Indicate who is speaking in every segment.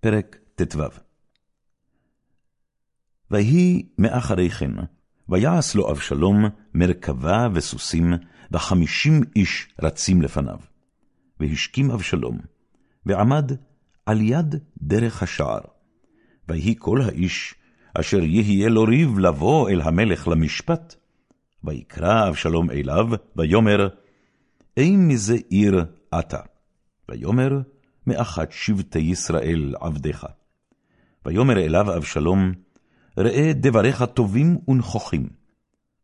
Speaker 1: פרק ט"ו ויהי מאחרי כן, ויעש לו אבשלום מרכבה וסוסים, וחמישים איש רצים לפניו. והשכים אבשלום, ועמד על יד דרך השער. ויהי כל האיש, אשר יהיה לו ריב לבוא אל המלך למשפט. ויקרא אבשלום אליו, ויאמר, אין מזה עיר אתה. ויאמר, מאחת שבטי ישראל עבדיך. ויאמר אליו אבשלום, ראה דבריך טובים ונכוחים,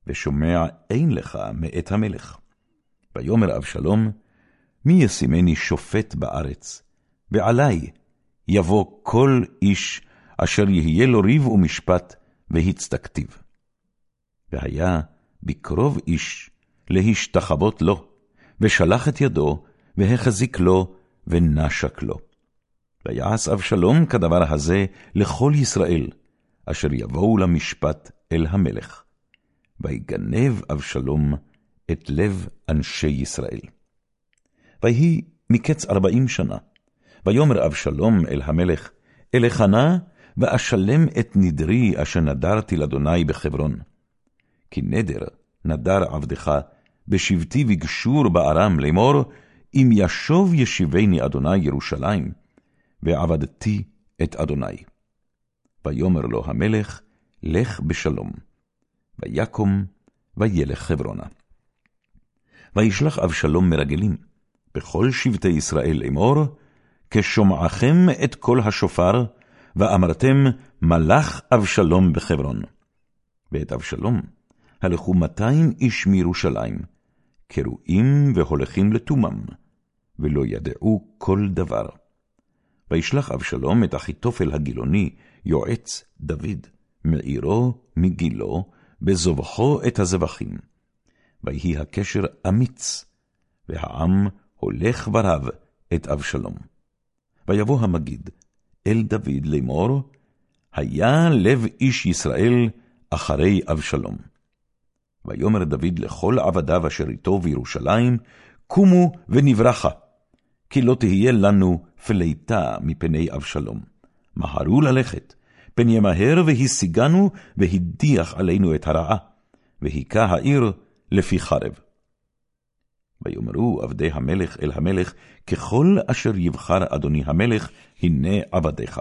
Speaker 1: ושומע אין לך מאת המלך. ויאמר אבשלום, מי ישימני שופט בארץ, ועלי יבוא כל איש אשר יהיה לו ריב ומשפט, והצדקתיו. והיה בקרוב איש להשתחוות לו, ושלח את ידו, והחזיק לו, ונשק לו. ויעש אבשלום כדבר הזה לכל ישראל, אשר יבואו למשפט אל המלך. ויגנב אבשלום את לב אנשי ישראל. ויהי מקץ ארבעים שנה, ויאמר אבשלום אל המלך, אלחנה, ואשלם את נדרי אשר נדרתי לאדוני בחברון. כי נדר נדר עבדך בשבטי וגשור בארם לאמור, אם ישוב ישיבני אדוני ירושלים, ועבדתי את אדוני. ויאמר לו המלך, לך בשלום. ויקום, וילך חברונה. וישלח אבשלום מרגלים, בכל שבטי ישראל לאמור, כשומעכם את קול השופר, ואמרתם, מלך אבשלום בחברון. ואת אבשלום הלכו מאתיים איש מירושלים, קרואים והולכים לתומם, ולא ידעו כל דבר. וישלח אבשלום את אחיתופל הגילוני, יועץ דוד, מעירו מגילו, בזובחו את הזבחים. ויהי הקשר אמיץ, והעם הולך ורב את אבשלום. ויבוא המגיד אל דוד לאמור, היה לב איש ישראל אחרי אבשלום. ויאמר דוד לכל עבדיו אשר איתו בירושלים, קומו ונברחה, כי לא תהיה לנו פליטה מפני אבשלום. מהרו ללכת, פן ימהר והשיגנו, והדיח עלינו את הרעה, והיכה העיר לפי חרב. ויאמרו עבדי המלך אל המלך, ככל אשר יבחר אדוני המלך, הנה עבדיך.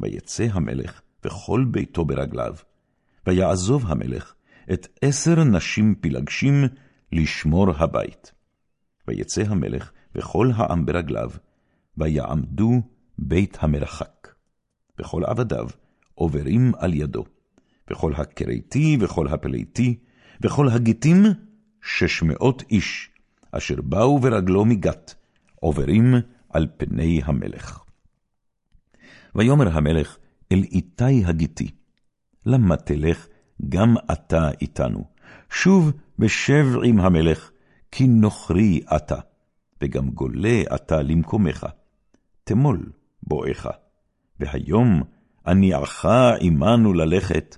Speaker 1: ויצא המלך וכל ביתו ברגליו, ויעזוב המלך את עשר נשים פלגשים לשמור הבית. ויצא המלך וכל העם ברגליו, ויעמדו בית המרחק. וכל עבדיו עוברים על ידו, וכל הכרתי וכל הפליתי, וכל הגיטים, שש מאות איש, אשר באו ברגלו מגת, עוברים על פני המלך. ויאמר המלך אל איתי הגיתי, למה תלך גם אתה איתנו? שוב ושב עם המלך, כי נוכרי אתה, וגם גולה אתה למקומך. תמול בואך, והיום הניעך עמנו ללכת,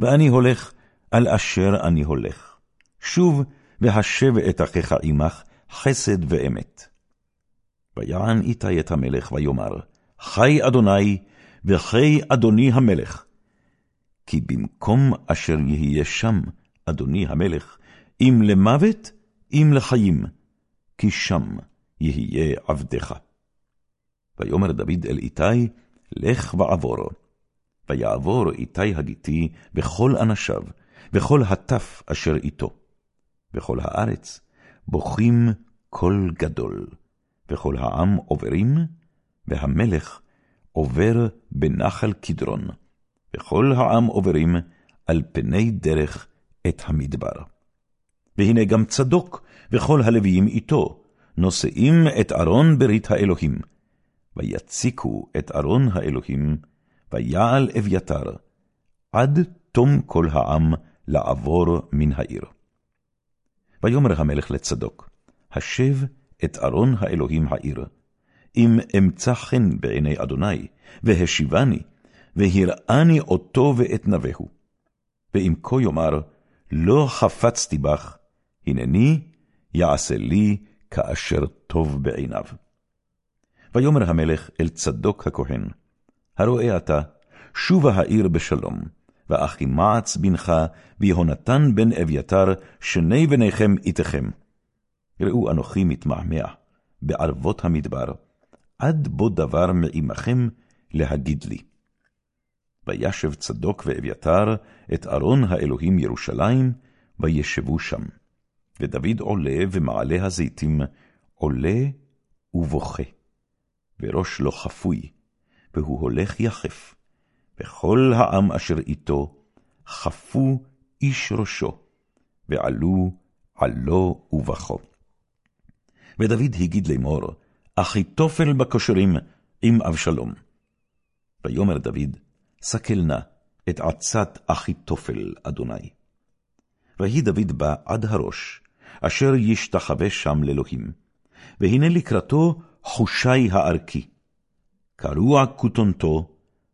Speaker 1: ואני הולך על אשר אני הולך. שוב, והשב את אחיך עמך, חסד ואמת. ויען איתי את המלך, ויאמר, חי אדוני, וחי אדוני המלך. כי במקום אשר יהיה שם, אדוני המלך, אם למוות, אם לחיים, כי שם יהיה עבדך. ויאמר דוד אל איתי, לך ועבור. ויעבור איתי הגיתי וכל אנשיו, וכל הטף אשר איתו. וכל הארץ בוכים קול גדול, וכל העם עוברים, והמלך עובר בנחל קדרון, וכל העם עוברים על פני דרך את המדבר. והנה גם צדוק וכל הלוויים איתו, נושאים את ארון ברית האלוהים, ויציקו את ארון האלוהים, ויעל אביתר, עד תום כל העם לעבור מן העיר. ויאמר המלך לצדוק, השב את ארון האלוהים העיר, אם אמצא חן בעיני אדוני, והשיבני, והראני אותו ואת נבהו. ואם כה יאמר, לא חפצתי בך, הנני יעשה לי כאשר טוב בעיניו. ויאמר המלך אל צדוק הכהן, הרואה אתה, שובה העיר בשלום, ואחימעץ בנך, ויהונתן בן אביתר, שני בניכם איתכם. ראו אנוכי מתמהמה בערבות המדבר, עד בו דבר מעמכם להגיד לי. וישב צדוק ואביתר את ארון האלוהים ירושלים, וישבו שם. ודוד עולה ומעלה הזיתים, עולה ובוכה. וראש לו חפוי, והוא הולך יחף. וכל העם אשר איתו, חפו איש ראשו, ועלו עלו ובכו. ודוד הגיד לאמור, אחיתופל בקושרים עם אבשלום. ויאמר דוד, סקל נא את עצת אחיתופל, אדוני. ויהי דוד בא עד הראש, אשר ישתחווה שם לאלוהים. והנה לקראתו חושי הערכי, קרוע כותנתו,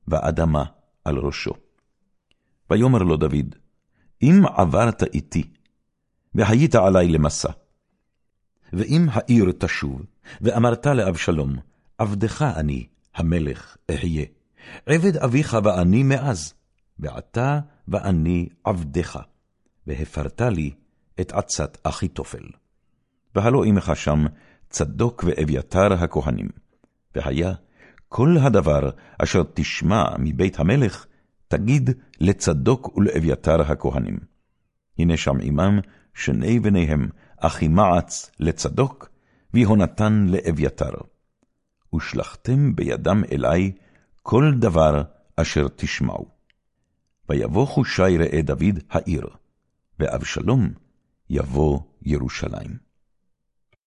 Speaker 1: ואדמה על ראשו. ויאמר לו דוד, אם עברת איתי, והיית עלי למסע, ואם העיר תשוב, ואמרת לאבשלום, עבדך אני, המלך, אהיה, עבד אביך ואני מאז, ועתה ואני עבדך, והפרת לי את עצת אחיתופל. והלא עמך שם צדוק ואביתר הכהנים, והיה כל הדבר אשר תשמע מבית המלך, תגיד לצדוק ולאביתר הכהנים. הנה שם עמם שני בניהם, אחימעץ לצדוק, ויהונתן לאביתר. ושלחתם בידם אלי כל דבר אשר תשמעו. ויבוא חושי ראה דוד העיר, ואבשלום יבוא ירושלים.